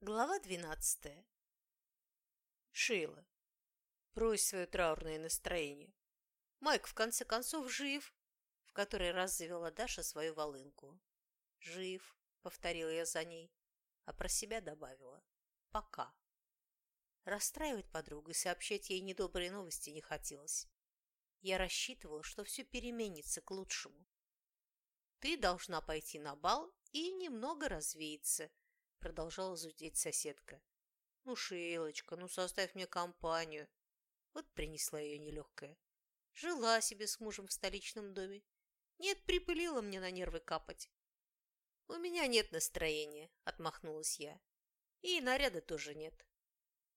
Глава двенадцатая. Шейла, брось свое траурное настроение. Майк, в конце концов, жив, в который раз завела Даша свою волынку. Жив, повторила я за ней, а про себя добавила. Пока. Расстраивать подругу и сообщать ей недобрые новости не хотелось. Я рассчитывала, что все переменится к лучшему. Ты должна пойти на бал и немного развеяться, Продолжала зудеть соседка. «Ну, Шейлочка, ну составь мне компанию». Вот принесла ее нелегкая. Жила себе с мужем в столичном доме. Нет, припылила мне на нервы капать. «У меня нет настроения», — отмахнулась я. «И наряда тоже нет».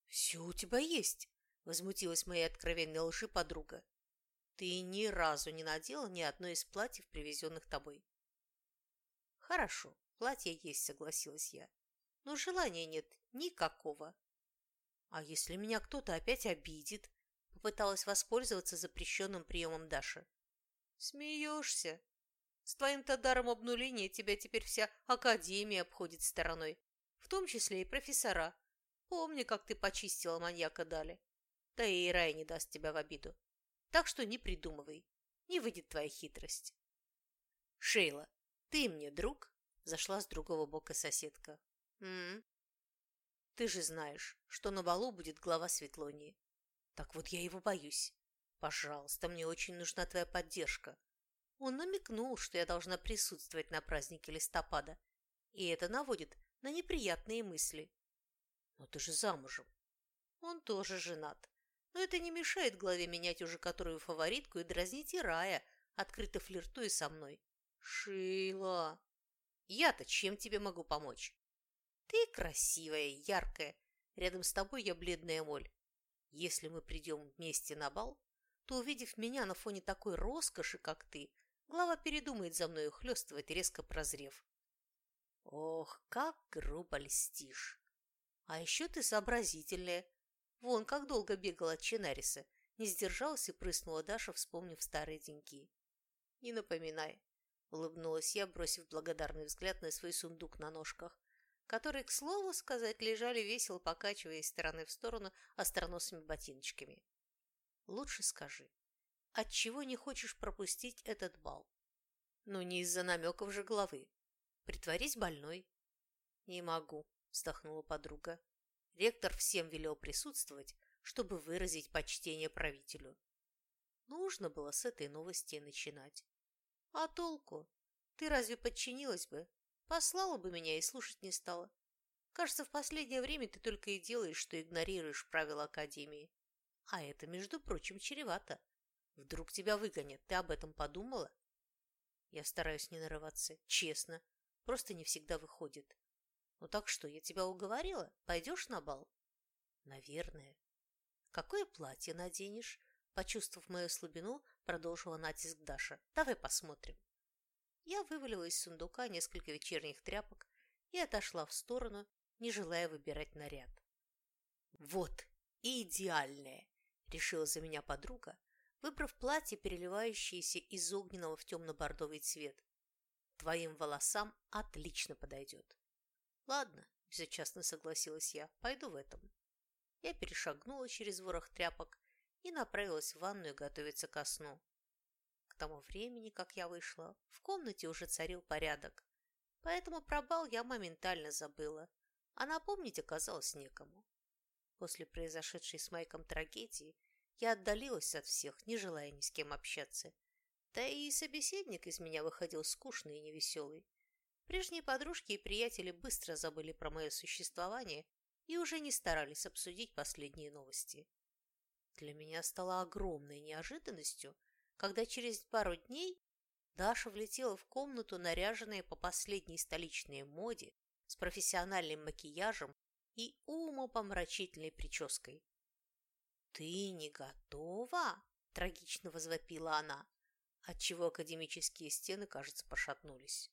«Все у тебя есть», — возмутилась моя откровенной лжи подруга. «Ты ни разу не надела ни одно из платьев, привезенных тобой». «Хорошо, платье есть», — согласилась я но желания нет никакого. А если меня кто-то опять обидит? Попыталась воспользоваться запрещенным приемом Даши. Смеешься? С твоим-то даром обнуления тебя теперь вся академия обходит стороной, в том числе и профессора. Помни, как ты почистила маньяка Дали. Да и рай не даст тебя в обиду. Так что не придумывай, не выйдет твоя хитрость. Шейла, ты мне друг? Зашла с другого бока соседка. М, Ты же знаешь, что на балу будет глава Светлонии. Так вот я его боюсь. Пожалуйста, мне очень нужна твоя поддержка. Он намекнул, что я должна присутствовать на празднике листопада, и это наводит на неприятные мысли. Но ты же замужем. Он тоже женат. Но это не мешает главе менять уже которую фаворитку и дразнить Ирая, открыто флиртуя со мной. Шила, я-то чем тебе могу помочь? Ты красивая, яркая. Рядом с тобой я бледная моль. Если мы придем вместе на бал, то, увидев меня на фоне такой роскоши, как ты, глава передумает за мною хлестывать, резко прозрев. Ох, как грубо льстишь. А еще ты сообразительная. Вон, как долго бегала от Чинариса. Не сдержалась и прыснула Даша, вспомнив старые деньги. Не напоминай, улыбнулась я, бросив благодарный взгляд на свой сундук на ножках которые, к слову сказать, лежали весело, покачиваясь стороны в сторону остроносыми ботиночками. Лучше скажи, отчего не хочешь пропустить этот бал? Ну, не из-за намеков же головы. Притворись больной. Не могу, вздохнула подруга. Ректор всем велел присутствовать, чтобы выразить почтение правителю. Нужно было с этой новости начинать. А толку? Ты разве подчинилась бы? Послала бы меня и слушать не стала. Кажется, в последнее время ты только и делаешь, что игнорируешь правила Академии. А это, между прочим, чревато. Вдруг тебя выгонят. Ты об этом подумала? Я стараюсь не нарываться. Честно. Просто не всегда выходит. Ну так что, я тебя уговорила? Пойдешь на бал? Наверное. Какое платье наденешь? Почувствовав мою слабину, продолжила натиск Даша. Давай посмотрим. Я вывалила из сундука несколько вечерних тряпок и отошла в сторону, не желая выбирать наряд. «Вот, идеальное!» – решила за меня подруга, выбрав платье, переливающееся из огненного в темно-бордовый цвет. «Твоим волосам отлично подойдет». «Ладно», – безучастно согласилась я, – «пойду в этом». Я перешагнула через ворох тряпок и направилась в ванную готовиться ко сну тому времени, как я вышла, в комнате уже царил порядок. Поэтому про бал я моментально забыла, а напомнить оказалось некому. После произошедшей с Майком трагедии я отдалилась от всех, не желая ни с кем общаться. Да и собеседник из меня выходил скучный и невеселый. Прежние подружки и приятели быстро забыли про мое существование и уже не старались обсудить последние новости. Для меня стало огромной неожиданностью – когда через пару дней Даша влетела в комнату, наряженная по последней столичной моде, с профессиональным макияжем и умопомрачительной прической. «Ты не готова?» – трагично возвопила она, отчего академические стены, кажется, пошатнулись.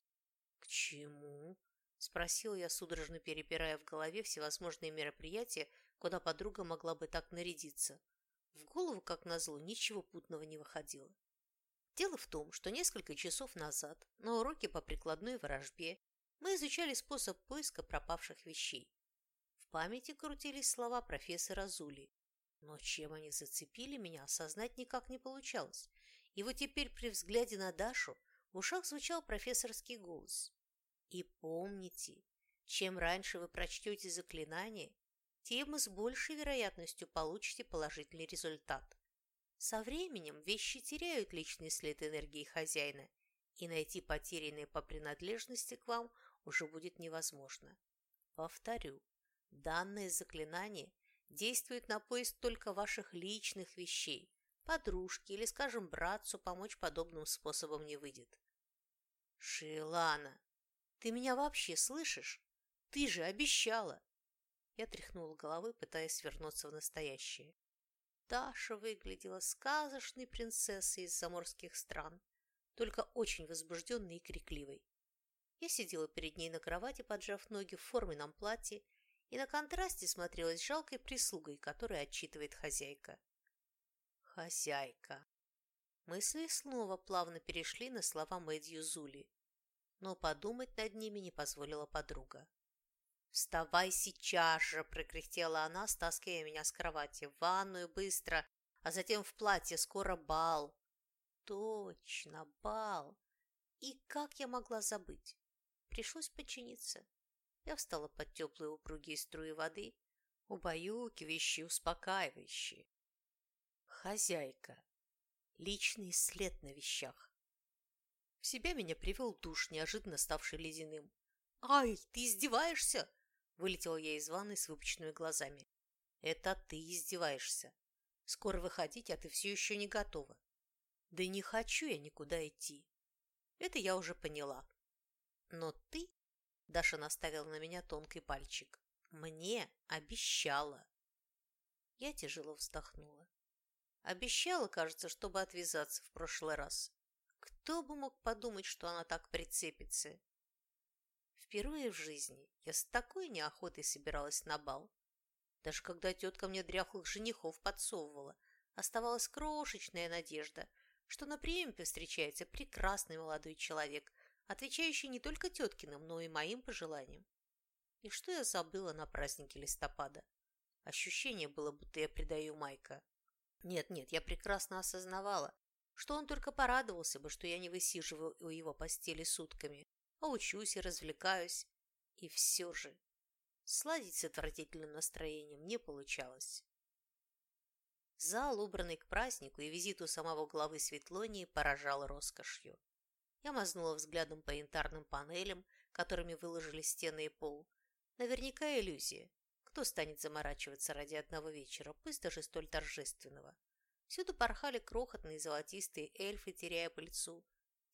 «К чему?» – спросила я, судорожно перебирая в голове всевозможные мероприятия, куда подруга могла бы так нарядиться. В голову, как назло, ничего путного не выходило. Дело в том, что несколько часов назад на уроке по прикладной ворожбе мы изучали способ поиска пропавших вещей. памяти крутились слова профессора Зули, но чем они зацепили меня, осознать никак не получалось. И вот теперь при взгляде на Дашу в ушах звучал профессорский голос. И помните, чем раньше вы прочтете заклинание, тем с большей вероятностью получите положительный результат. Со временем вещи теряют личный след энергии хозяина, и найти потерянные по принадлежности к вам уже будет невозможно. Повторю, данное заклинание действует на поиск только ваших личных вещей. Подружке или, скажем, братцу помочь подобным способом не выйдет. Шилана, ты меня вообще слышишь? Ты же обещала!» Я тряхнула головой, пытаясь свернуться в настоящее. Даша выглядела сказочной принцессой из заморских стран, только очень возбужденной и крикливой. Я сидела перед ней на кровати, поджав ноги в форменном платье, и на контрасте смотрелась жалкой прислугой, которая отчитывает хозяйка. «Хозяйка!» Мысли снова плавно перешли на слова Мэдью Зули, но подумать над ними не позволила подруга. «Вставай сейчас же!» – прокряхтела она, стаскивая меня с кровати. «В ванную быстро, а затем в платье, скоро бал!» «Точно, бал!» И как я могла забыть? Пришлось подчиниться. Я встала под теплые упругие струи воды, убаюкивающие, успокаивающие. Хозяйка. Личный след на вещах. В себя меня привел душ, неожиданно ставший ледяным. «Ай, ты издеваешься?» Вылетела я из ванной с выпученными глазами. «Это ты издеваешься. Скоро выходить, а ты все еще не готова». «Да не хочу я никуда идти. Это я уже поняла. Но ты, Даша наставила на меня тонкий пальчик, мне обещала. Я тяжело вздохнула. Обещала, кажется, чтобы отвязаться в прошлый раз. Кто бы мог подумать, что она так прицепится? Впервые в жизни я с такой неохотой собиралась на бал. Даже когда тетка мне дряхлых женихов подсовывала, оставалась крошечная надежда, что на приеме повстречается прекрасный молодой человек, отвечающий не только теткиным, но и моим пожеланиям. И что я забыла на празднике листопада? Ощущение было, будто я предаю Майка. Нет-нет, я прекрасно осознавала, что он только порадовался бы, что я не высиживаю у его постели сутками, а учусь и развлекаюсь. И все же сладить с отвратительным настроением не получалось. Зал, убранный к празднику и визиту самого главы Светлонии, поражал роскошью. Я мазнула взглядом по янтарным панелям, которыми выложили стены и пол. Наверняка иллюзия. Кто станет заморачиваться ради одного вечера, пусть даже столь торжественного? Всюду порхали крохотные золотистые эльфы, теряя по лицу.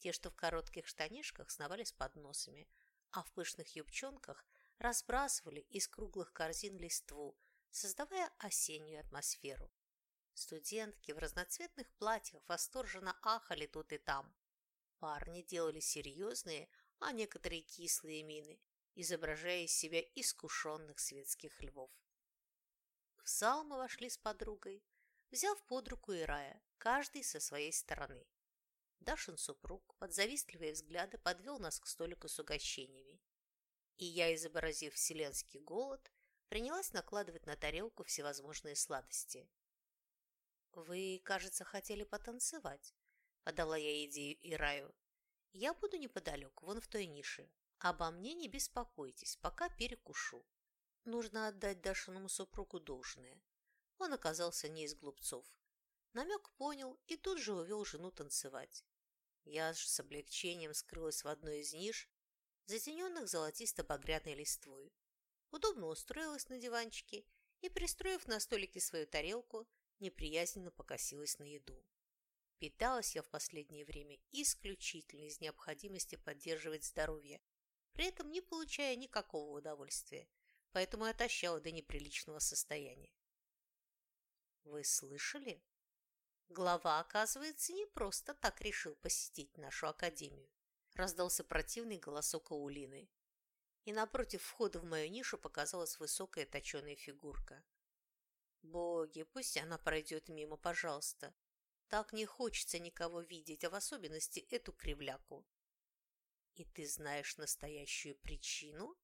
Те, что в коротких штанишках, сновали с подносами, а в пышных юбчонках разбрасывали из круглых корзин листву, создавая осеннюю атмосферу. Студентки в разноцветных платьях восторженно ахали тут и там. Парни делали серьезные, а некоторые кислые мины, изображая из себя искушенных светских львов. В зал мы вошли с подругой, взяв под руку Ирая, каждый со своей стороны. Дашин супруг под завистливые взгляды подвел нас к столику с угощениями. И я, изобразив вселенский голод, принялась накладывать на тарелку всевозможные сладости. «Вы, кажется, хотели потанцевать», – подала я идею Ираю. «Я буду неподалеку, вон в той нише. Обо мне не беспокойтесь, пока перекушу. Нужно отдать Дашиному супругу должное. Он оказался не из глупцов. Намек понял и тут же увел жену танцевать. Я же с облегчением скрылась в одной из ниш, затененных золотисто-багряной листвой. Удобно устроилась на диванчике и, пристроив на столике свою тарелку, неприязненно покосилась на еду. Питалась я в последнее время исключительно из необходимости поддерживать здоровье, при этом не получая никакого удовольствия, поэтому отощала до неприличного состояния. Вы слышали? Глава, оказывается, не просто так решил посетить нашу академию. Раздался противный голосок Аулины. И напротив входа в мою нишу показалась высокая точеная фигурка. Боги, пусть она пройдет мимо, пожалуйста. Так не хочется никого видеть, а в особенности эту кривляку. И ты знаешь настоящую причину?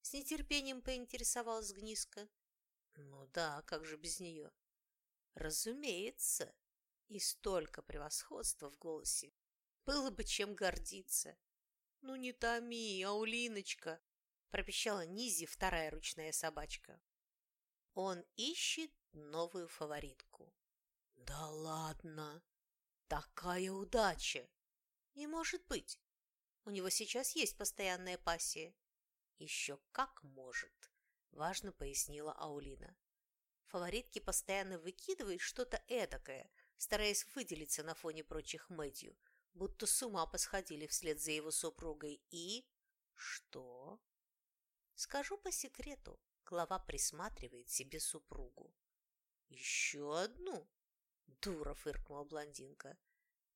С нетерпением поинтересовалась Гниска. Ну да, как же без нее? Разумеется. И столько превосходства в голосе. Было бы чем гордиться. Ну не томи, Аулиночка, пропищала Низи, вторая ручная собачка. Он ищет новую фаворитку. Да ладно! Такая удача! Не может быть! У него сейчас есть постоянная пассия. Еще как может, важно пояснила Аулина. Фаворитки постоянно выкидывают что-то эдакое, стараясь выделиться на фоне прочих Мэдью, будто с ума посходили вслед за его супругой. И... что? Скажу по секрету, глава присматривает себе супругу. Еще одну? Дура, фыркнула блондинка.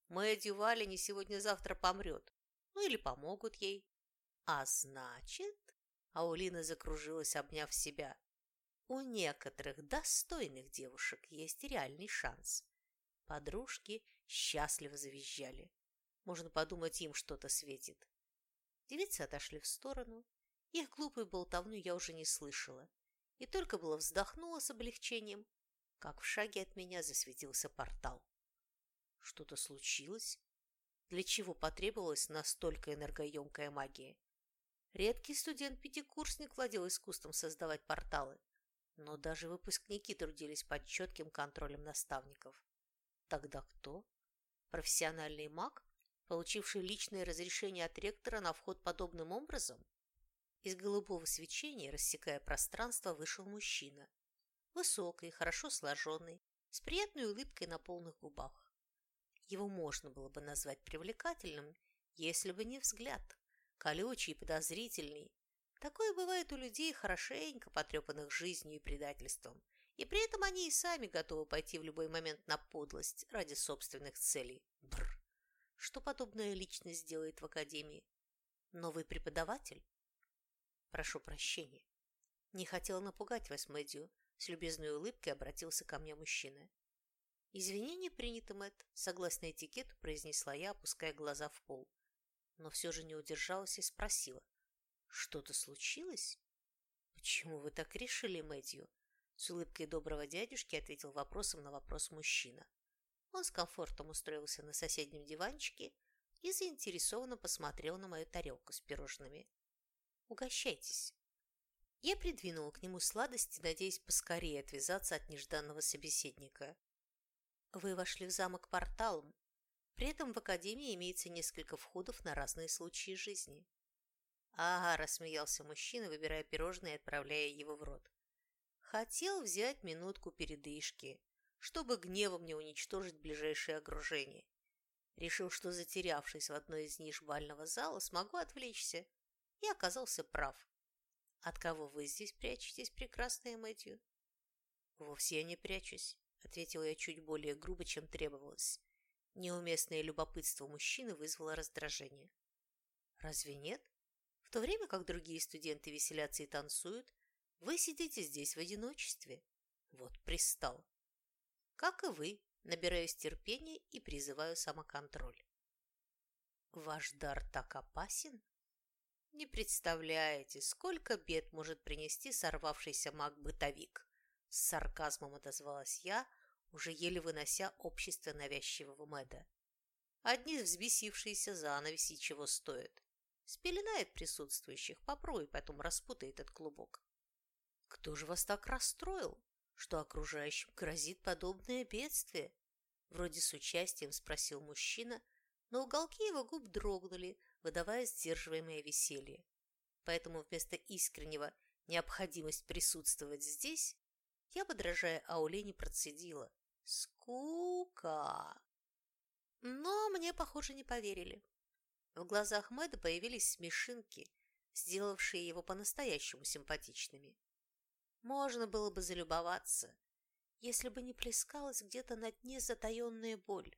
Валя не сегодня-завтра помрет. Ну или помогут ей. А значит... Аулина закружилась, обняв себя. У некоторых достойных девушек есть реальный шанс. Подружки счастливо завизжали. Можно подумать, им что-то светит. Девицы отошли в сторону. Их глупую болтовню я уже не слышала. И только было вздохнула с облегчением, как в шаге от меня засветился портал. Что-то случилось? Для чего потребовалась настолько энергоемкая магия? Редкий студент-пятикурсник владел искусством создавать порталы, но даже выпускники трудились под четким контролем наставников. Тогда кто? Профессиональный маг, получивший личное разрешение от ректора на вход подобным образом? Из голубого свечения, рассекая пространство, вышел мужчина. Высокий, хорошо сложенный, с приятной улыбкой на полных губах. Его можно было бы назвать привлекательным, если бы не взгляд, колючий и подозрительный. Такое бывает у людей, хорошенько потрепанных жизнью и предательством, и при этом они и сами готовы пойти в любой момент на подлость ради собственных целей. Бррр! Что подобная личность делает в академии? Новый преподаватель? Прошу прощения. Не хотела напугать вас, Мэдью. С любезной улыбкой обратился ко мне мужчина. «Извинения приняты, Мэтт», — согласно этикету произнесла я, опуская глаза в пол. Но все же не удержалась и спросила. «Что-то случилось?» «Почему вы так решили, Мэтью?» С улыбкой доброго дядюшки ответил вопросом на вопрос мужчина. Он с комфортом устроился на соседнем диванчике и заинтересованно посмотрел на мою тарелку с пирожными. «Угощайтесь». Я придвинула к нему сладости, надеясь поскорее отвязаться от нежданного собеседника. Вы вошли в замок порталом. При этом в академии имеется несколько входов на разные случаи жизни. Ага, рассмеялся мужчина, выбирая пирожное и отправляя его в рот. Хотел взять минутку передышки, чтобы гневом не уничтожить ближайшее окружение. Решил, что затерявшись в одной из ниш бального зала, смогу отвлечься. И оказался прав. От кого вы здесь прячетесь, прекрасная Мэтью? Вовсе я не прячусь, ответила я чуть более грубо, чем требовалось. Неуместное любопытство мужчины вызвало раздражение. Разве нет? В то время как другие студенты веселятся и танцуют, вы сидите здесь в одиночестве. Вот пристал. Как и вы, набираюсь терпения и призываю самоконтроль. Ваш дар так опасен? Не представляете, сколько бед может принести сорвавшийся маг-бытовик. С сарказмом отозвалась я, уже еле вынося общество навязчивого Мэда. Одни взбесившиеся занавеси чего стоят. Спеленает присутствующих, попробуй потом распутает этот клубок. Кто же вас так расстроил? что окружающим грозит подобное бедствие? Вроде с участием спросил мужчина, но уголки его губ дрогнули, выдавая сдерживаемое веселье. Поэтому вместо искреннего необходимость присутствовать здесь, я, подражая Аулене, процедила. Скука! Но мне, похоже, не поверили. В глазах Мэда появились смешинки, сделавшие его по-настоящему симпатичными. Можно было бы залюбоваться, если бы не плескалась где-то на дне затаенная боль.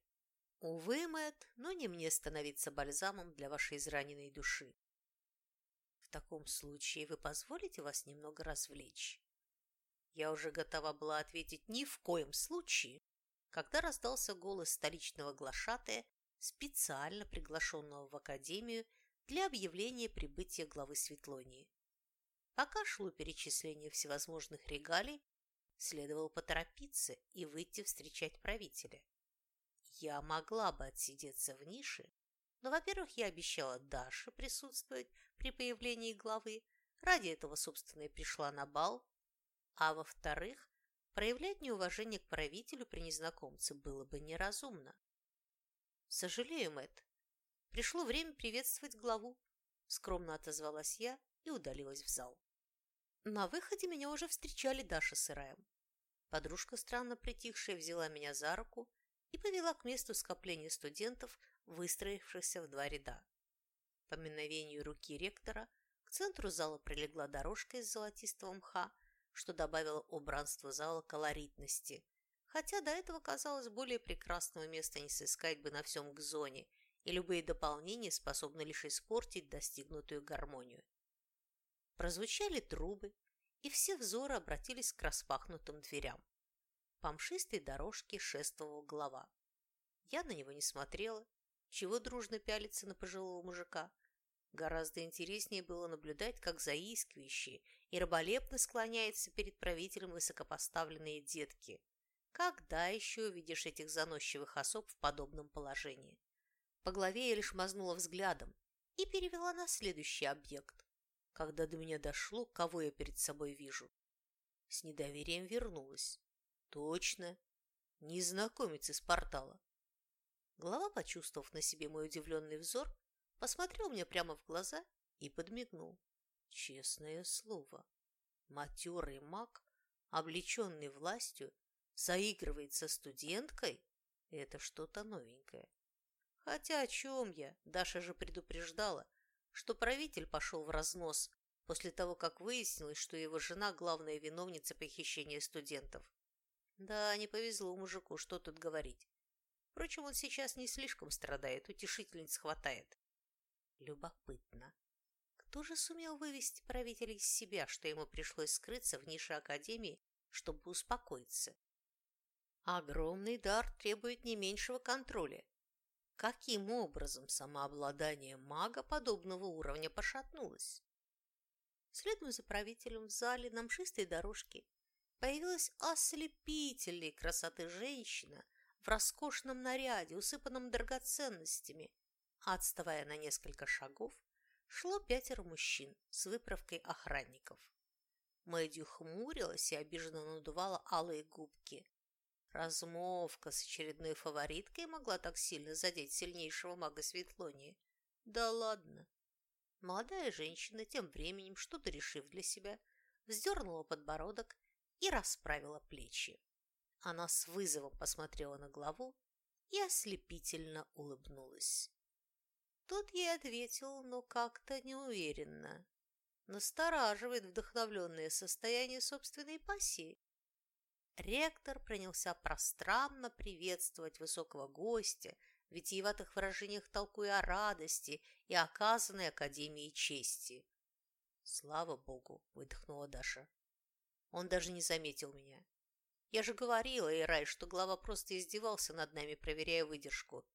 Увы, Мэтт, но не мне становиться бальзамом для вашей израненной души. В таком случае вы позволите вас немного развлечь? Я уже готова была ответить «ни в коем случае», когда раздался голос столичного глашатая, специально приглашенного в академию для объявления прибытия главы Светлонии. Пока шло перечисление всевозможных регалий, следовало поторопиться и выйти встречать правителя. Я могла бы отсидеться в нише, но, во-первых, я обещала Даше присутствовать при появлении главы, ради этого, собственно, и пришла на бал, а во-вторых, проявлять неуважение к правителю при незнакомце было бы неразумно. «Сожалею, Мэтт, пришло время приветствовать главу», скромно отозвалась я и удалилась в зал. На выходе меня уже встречали Даша с Ираем. Подружка, странно притихшая, взяла меня за руку и повела к месту скопления студентов, выстроившихся в два ряда. По мгновению руки ректора к центру зала прилегла дорожка из золотистого мха, что добавило убранству зала колоритности, хотя до этого казалось более прекрасного места не сыскать бы на всем Гзоне, и любые дополнения способны лишь испортить достигнутую гармонию. Прозвучали трубы, и все взоры обратились к распахнутым дверям. По мшистой дорожке шествовал глава. Я на него не смотрела, чего дружно пялиться на пожилого мужика. Гораздо интереснее было наблюдать, как заискивающие и раболепно склоняются перед правителем высокопоставленные детки. Когда еще увидишь этих заносчивых особ в подобном положении? По голове я лишь мазнула взглядом и перевела на следующий объект, когда до меня дошло, кого я перед собой вижу. С недоверием вернулась. Точно, незнакомец из портала. Глава, почувствовав на себе мой удивленный взор, посмотрел мне прямо в глаза и подмигнул. Честное слово, матерый маг, облеченный властью, заигрывает со студенткой – это что-то новенькое. Хотя о чем я? Даша же предупреждала, что правитель пошел в разнос после того, как выяснилось, что его жена – главная виновница похищения студентов. Да, не повезло мужику, что тут говорить. Впрочем, он сейчас не слишком страдает, утешительниц хватает. Любопытно. Кто же сумел вывести правителя из себя, что ему пришлось скрыться в нише Академии, чтобы успокоиться? Огромный дар требует не меньшего контроля. Каким образом самообладание мага подобного уровня пошатнулось? Следом за правителем в зале на мшистой дорожке появилась ослепительной красоты женщина в роскошном наряде, усыпанном драгоценностями, отставая на несколько шагов, шло пятеро мужчин с выправкой охранников. Мэдью хмурилась и обиженно надувала алые губки. Размовка с очередной фавориткой могла так сильно задеть сильнейшего мага Светлонии. Да ладно. Молодая женщина, тем временем, что-то решив для себя, вздернула подбородок и расправила плечи. Она с вызовом посмотрела на главу и ослепительно улыбнулась. Тот ей ответил, но как-то неуверенно. Настораживает вдохновленное состояние собственной пассии. Ректор принялся пространно приветствовать высокого гостя, витиеватых выражениях толкуя о радости и оказанной Академии чести. «Слава Богу!» – выдохнула Даша. Он даже не заметил меня. Я же говорила, Ирай, что глава просто издевался над нами, проверяя выдержку.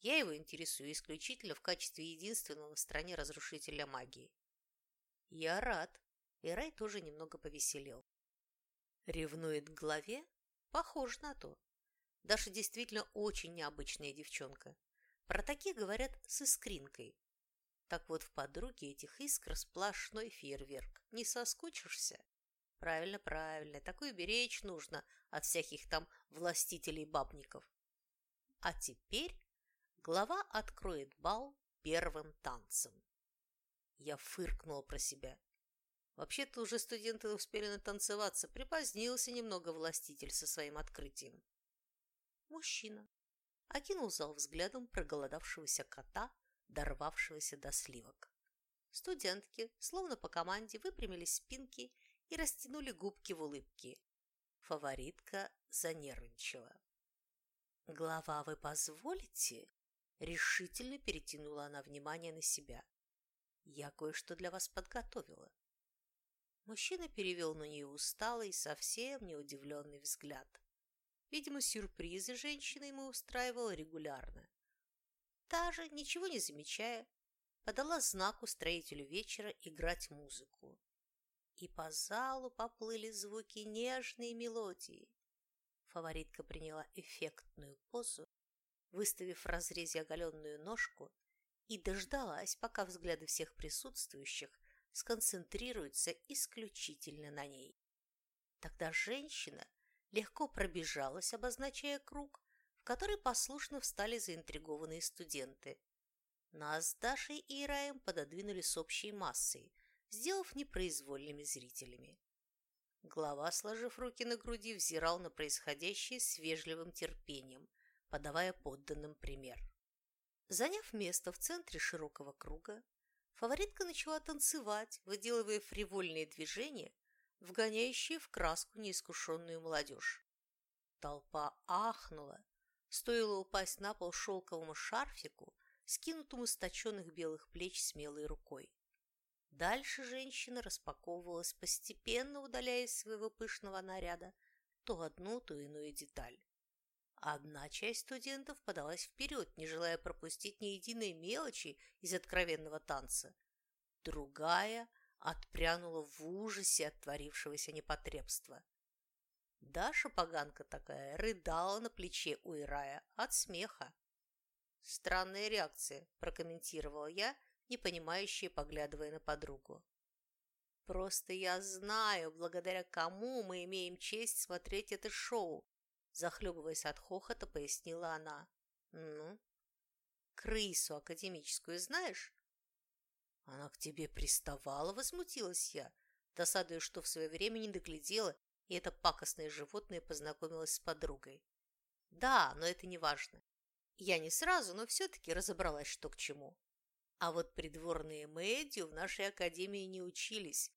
Я его интересую исключительно в качестве единственного в стране разрушителя магии. Я рад. Ирай тоже немного повеселел. Ревнует к главе? Похоже на то. Даша действительно очень необычная девчонка. Про таких говорят с искринкой. Так вот, в подруге этих искр сплошной фейерверк. Не соскучишься? Правильно, правильно. Такую беречь нужно от всяких там властителей-бабников. А теперь глава откроет бал первым танцем. Я фыркнула про себя. Вообще-то уже студенты успели натанцеваться, припозднился немного властитель со своим открытием. Мужчина окинул зал взглядом проголодавшегося кота, дорвавшегося до сливок. Студентки, словно по команде, выпрямили спинки и растянули губки в улыбке. Фаворитка занервничала. «Глава, вы позволите?» Решительно перетянула она внимание на себя. «Я кое-что для вас подготовила». Мужчина перевел на нее усталый, совсем неудивленный взгляд. Видимо, сюрпризы женщина ему устраивала регулярно. Та же, ничего не замечая, подала знак устроителю вечера играть музыку. и по залу поплыли звуки нежной мелодии. Фаворитка приняла эффектную позу, выставив в разрезе оголенную ножку, и дождалась, пока взгляды всех присутствующих сконцентрируются исключительно на ней. Тогда женщина легко пробежалась, обозначая круг, в который послушно встали заинтригованные студенты. Нас Дашей и Ираем пододвинули с общей массой, сделав непроизвольными зрителями. Глава, сложив руки на груди, взирал на происходящее с вежливым терпением, подавая подданным пример. Заняв место в центре широкого круга, фаворитка начала танцевать, выделывая фривольные движения, вгоняющие в краску неискушенную молодежь. Толпа ахнула, стоило упасть на пол шелковому шарфику, скинутому с точенных белых плеч смелой рукой. Дальше женщина распаковывалась, постепенно удаляясь из своего пышного наряда то одну, то иную деталь. Одна часть студентов подалась вперед, не желая пропустить ни единой мелочи из откровенного танца. Другая отпрянула в ужасе от творившегося непотребства. Даша, поганка такая, рыдала на плече у Ирая от смеха. «Странная реакция», – прокомментировала я, непонимающе поглядывая на подругу. «Просто я знаю, благодаря кому мы имеем честь смотреть это шоу», захлебываясь от хохота, пояснила она. «Ну, крысу академическую знаешь?» «Она к тебе приставала?» – возмутилась я, досадуя, что в свое время не доглядела, и это пакостное животное познакомилось с подругой. «Да, но это не важно. Я не сразу, но все-таки разобралась, что к чему. А вот придворные Мэдью в нашей академии не учились,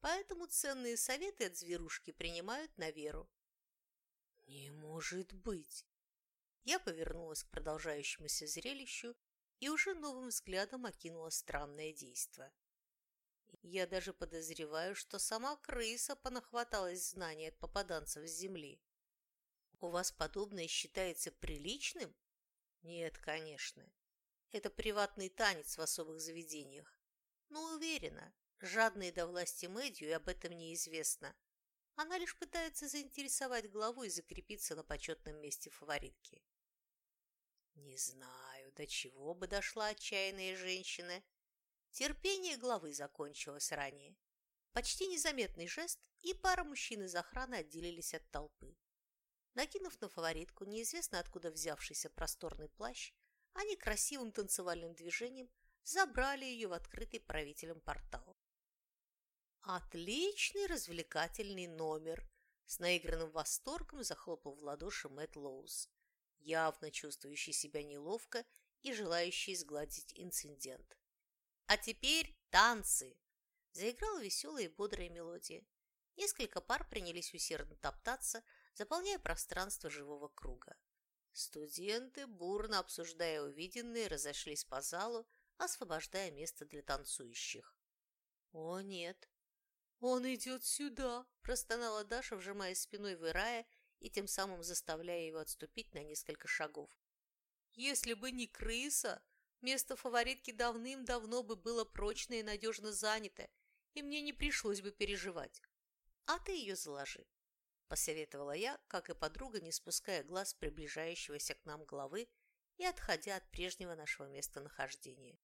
поэтому ценные советы от зверушки принимают на веру». «Не может быть!» Я повернулась к продолжающемуся зрелищу и уже новым взглядом окинула странное действо. Я даже подозреваю, что сама крыса понахваталась знаний от попаданцев с земли. У вас подобное считается приличным? Нет, конечно. Это приватный танец в особых заведениях. Но уверена, жадные до власти Мэдью об этом неизвестно. Она лишь пытается заинтересовать главу и закрепиться на почетном месте фаворитки. Не знаю, до чего бы дошла отчаянная женщина. Терпение главы закончилось ранее. Почти незаметный жест, и пара мужчин из охраны отделились от толпы. Накинув на фаворитку неизвестно откуда взявшийся просторный плащ, они красивым танцевальным движением забрали ее в открытый правителем портал. Отличный развлекательный номер! С наигранным восторгом захлопал в ладоши Мэтт Лоуз явно чувствующий себя неловко и желающий сгладить инцидент. «А теперь танцы!» Заиграла веселая и бодрая мелодия. Несколько пар принялись усердно топтаться, заполняя пространство живого круга. Студенты, бурно обсуждая увиденное, разошлись по залу, освобождая место для танцующих. «О, нет! Он идет сюда!» – простонала Даша, вжимая спиной в Ирая и тем самым заставляя его отступить на несколько шагов. Если бы не крыса, место фаворитки давным-давно бы было прочно и надежно занято, и мне не пришлось бы переживать. А ты ее заложи, посоветовала я, как и подруга, не спуская глаз приближающегося к нам головы и отходя от прежнего нашего местонахождения.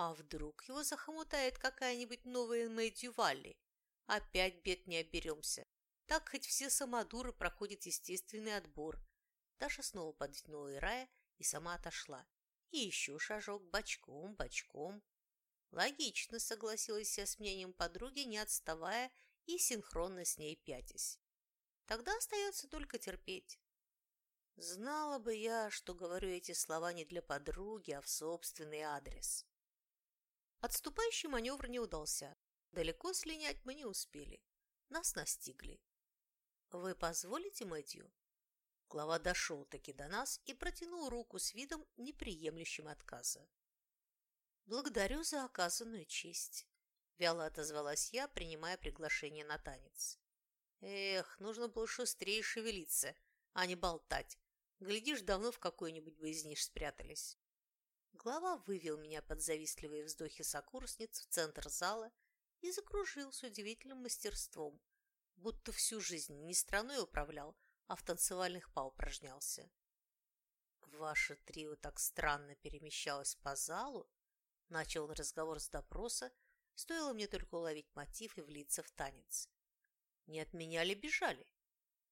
А вдруг его захомутает какая-нибудь новая Мэдью Валли? Опять бед не оберемся. Так хоть все самодуры проходят естественный отбор. Даша снова подвинула Ирая и сама отошла. И еще шажок бочком, бочком. Логично, согласилась я с мнением подруги, не отставая и синхронно с ней пятясь. Тогда остается только терпеть. Знала бы я, что говорю эти слова не для подруги, а в собственный адрес. Отступающий маневр не удался. Далеко слинять мы не успели. Нас настигли. «Вы позволите, Мэтью?» Глава дошел-таки до нас и протянул руку с видом, неприемлющим отказа. «Благодарю за оказанную честь», – вяло отозвалась я, принимая приглашение на танец. «Эх, нужно было шустрее шевелиться, а не болтать. Глядишь, давно в какой-нибудь бы из них спрятались». Глава вывел меня под завистливые вздохи сокурсниц в центр зала и закружил с удивительным мастерством, будто всю жизнь не страной управлял, а в танцевальных па упражнялся. «Ваше трио так странно перемещалось по залу», — начал он разговор с допроса, стоило мне только уловить мотив и влиться в танец. «Не от меня ли бежали?»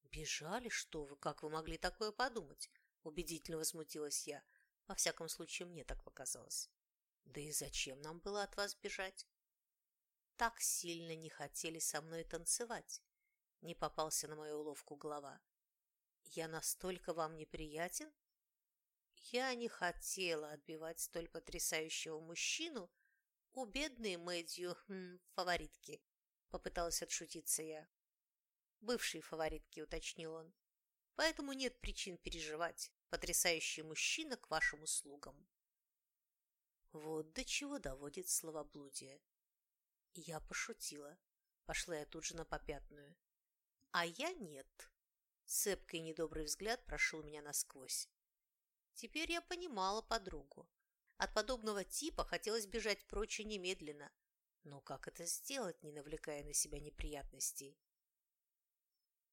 «Бежали? Что вы? Как вы могли такое подумать?» — убедительно возмутилась я. Во всяком случае, мне так показалось. «Да и зачем нам было от вас бежать?» «Так сильно не хотели со мной танцевать», — не попался на мою уловку голова. «Я настолько вам неприятен?» Я не хотела отбивать столь потрясающего мужчину у бедной Мэдью хм, фаворитки, попыталась отшутиться я. Бывшей фаворитки, уточнил он. Поэтому нет причин переживать. Потрясающий мужчина к вашим услугам. Вот до чего доводит словоблудие. Я пошутила. Пошла я тут же на попятную. А я нет. Цепкий недобрый взгляд прошел меня насквозь. Теперь я понимала подругу. От подобного типа хотелось бежать прочь немедленно. Но как это сделать, не навлекая на себя неприятностей?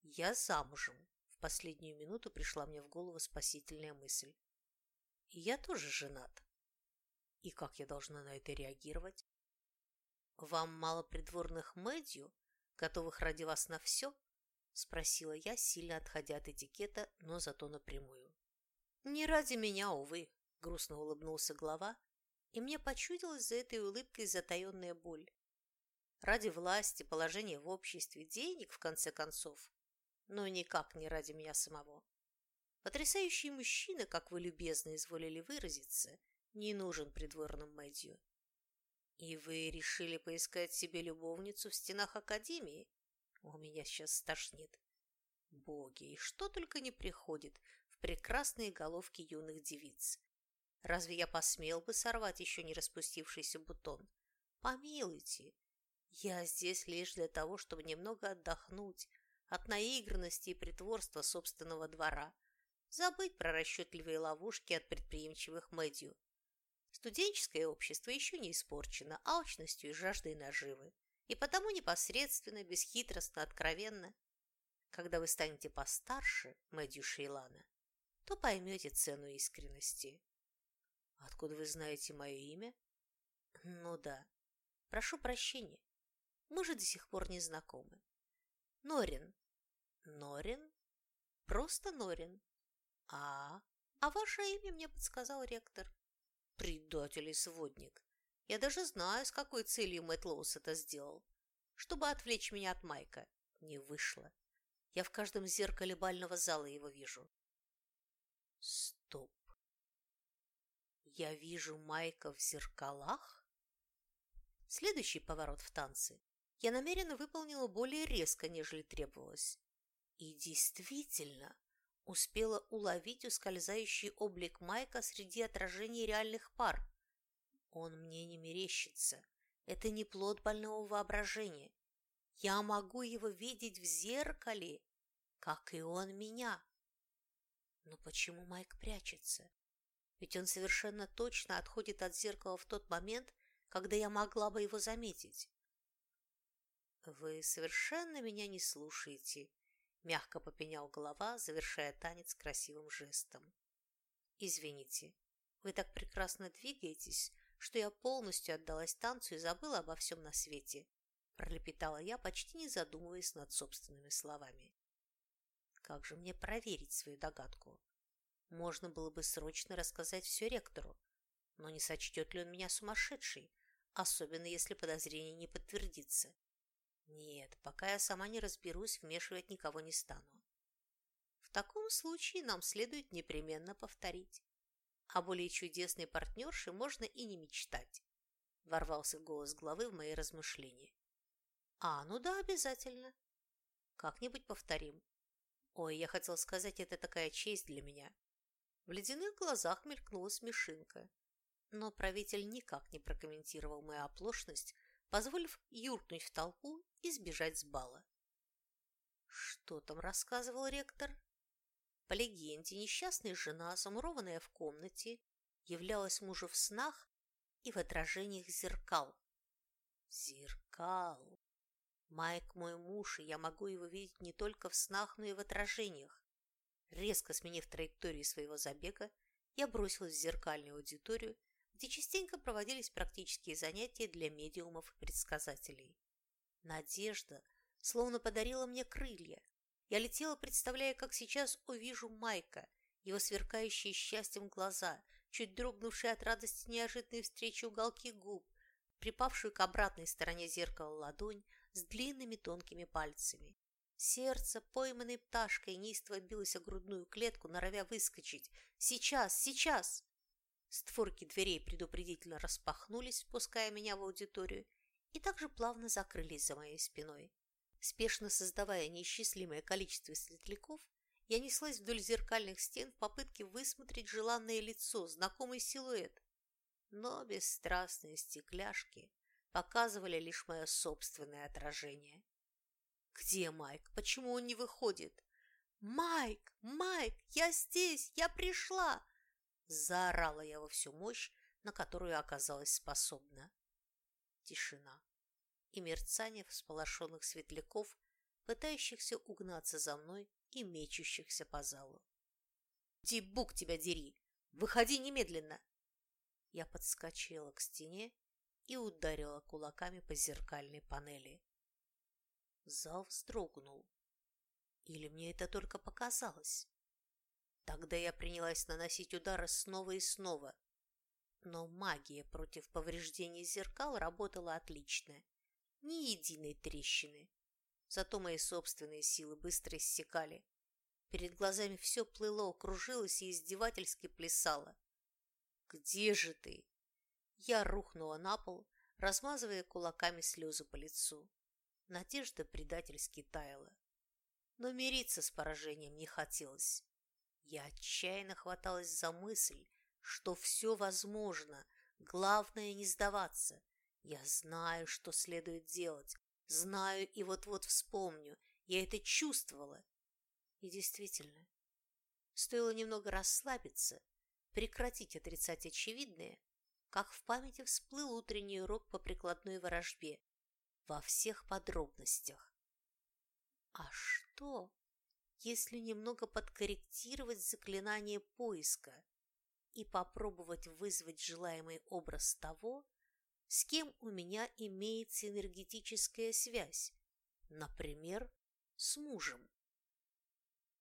Я замужем. Последнюю минуту пришла мне в голову спасительная мысль. Я тоже женат. И как я должна на это реагировать? Вам мало придворных Мэдью, готовых ради вас на все? Спросила я, сильно отходя от этикета, но зато напрямую. «Не ради меня, увы», — грустно улыбнулся глава, и мне почудилась за этой улыбкой затаенная боль. Ради власти, положения в обществе, денег, в конце концов, но никак не ради меня самого. Потрясающий мужчина, как вы любезно изволили выразиться, не нужен придворным Мэдью. И вы решили поискать себе любовницу в стенах Академии? У меня сейчас стошнит. Боги, и что только не приходит прекрасные головки юных девиц. Разве я посмел бы сорвать еще не распустившийся бутон? Помилуйте, я здесь лишь для того, чтобы немного отдохнуть от наигранности и притворства собственного двора, забыть про расчетливые ловушки от предприимчивых медиу. Студенческое общество еще не испорчено алчностью и жаждой наживы, и потому непосредственно, бесхитростно, откровенно. Когда вы станете постарше, Мэдью Шейлана, то поймете цену искренности. Откуда вы знаете мое имя? Ну да. Прошу прощения. Мы же до сих пор не знакомы. Норин. Норин? Просто Норин. А, а ваше имя мне подсказал ректор. Предатель и сводник. Я даже знаю, с какой целью Мэтт Лоус это сделал. Чтобы отвлечь меня от Майка. Не вышло. Я в каждом зеркале бального зала его вижу. Стоп. Я вижу Майка в зеркалах? Следующий поворот в танце я намеренно выполнила более резко, нежели требовалось. И действительно успела уловить ускользающий облик Майка среди отражений реальных пар. Он мне не мерещится. Это не плод больного воображения. Я могу его видеть в зеркале, как и он меня. Но почему Майк прячется? Ведь он совершенно точно отходит от зеркала в тот момент, когда я могла бы его заметить. «Вы совершенно меня не слушаете», — мягко попенял голова, завершая танец красивым жестом. «Извините, вы так прекрасно двигаетесь, что я полностью отдалась танцу и забыла обо всем на свете», — пролепетала я, почти не задумываясь над собственными словами. Как же мне проверить свою догадку? Можно было бы срочно рассказать все ректору, но не сочтет ли он меня сумасшедшей, особенно если подозрение не подтвердится. Нет, пока я сама не разберусь, вмешивать никого не стану. В таком случае нам следует непременно повторить. О более чудесной партнерше можно и не мечтать. Ворвался голос главы в мои размышления. А, ну да, обязательно. Как-нибудь повторим. Ой, я хотел сказать, это такая честь для меня. В ледяных глазах мелькнула смешинка. Но правитель никак не прокомментировал мою оплошность, позволив юркнуть в толпу и сбежать с бала. Что там рассказывал ректор? По легенде, несчастная жена, замурованная в комнате, являлась мужу в снах и в отражениях зеркал. Зеркал. Кал. Майк мой муж, и я могу его видеть не только в снах, но и в отражениях. Резко сменив траекторию своего забега, я бросилась в зеркальную аудиторию, где частенько проводились практические занятия для медиумов и предсказателей. Надежда словно подарила мне крылья. Я летела, представляя, как сейчас увижу Майка, его сверкающие счастьем глаза, чуть дрогнувшие от радости неожиданной встречи уголки губ, припавшую к обратной стороне зеркала ладонь с длинными тонкими пальцами. Сердце, пойманной пташкой, неистово билось о грудную клетку, норовя выскочить. «Сейчас! Сейчас!» Створки дверей предупредительно распахнулись, впуская меня в аудиторию, и также плавно закрылись за моей спиной. Спешно создавая неисчислимое количество светляков, я неслась вдоль зеркальных стен в попытке высмотреть желанное лицо, знакомый силуэт. Но бесстрастные стекляшки показывали лишь мое собственное отражение. Где Майк? Почему он не выходит? «Майк! Майк! Я здесь! Я пришла!» Заорала я во всю мощь, на которую оказалась способна. Тишина и мерцание всполошенных светляков, пытающихся угнаться за мной и мечущихся по залу. «Дибук тебя дери! Выходи немедленно!» Я подскочила к стене и ударила кулаками по зеркальной панели. Зал вздрогнул. Или мне это только показалось? Тогда я принялась наносить удары снова и снова. Но магия против повреждений зеркал работала отлично. Ни единой трещины. Зато мои собственные силы быстро иссякали. Перед глазами все плыло, кружилось и издевательски плясало. «Где же ты?» Я рухнула на пол, размазывая кулаками слезы по лицу. Надежда предательски таяла. Но мириться с поражением не хотелось. Я отчаянно хваталась за мысль, что все возможно, главное не сдаваться. Я знаю, что следует делать, знаю и вот-вот вспомню. Я это чувствовала. И действительно, стоило немного расслабиться, прекратить отрицать очевидное, как в памяти всплыл утренний урок по прикладной ворожбе, во всех подробностях. А что, если немного подкорректировать заклинание поиска и попробовать вызвать желаемый образ того, с кем у меня имеется энергетическая связь, например, с мужем?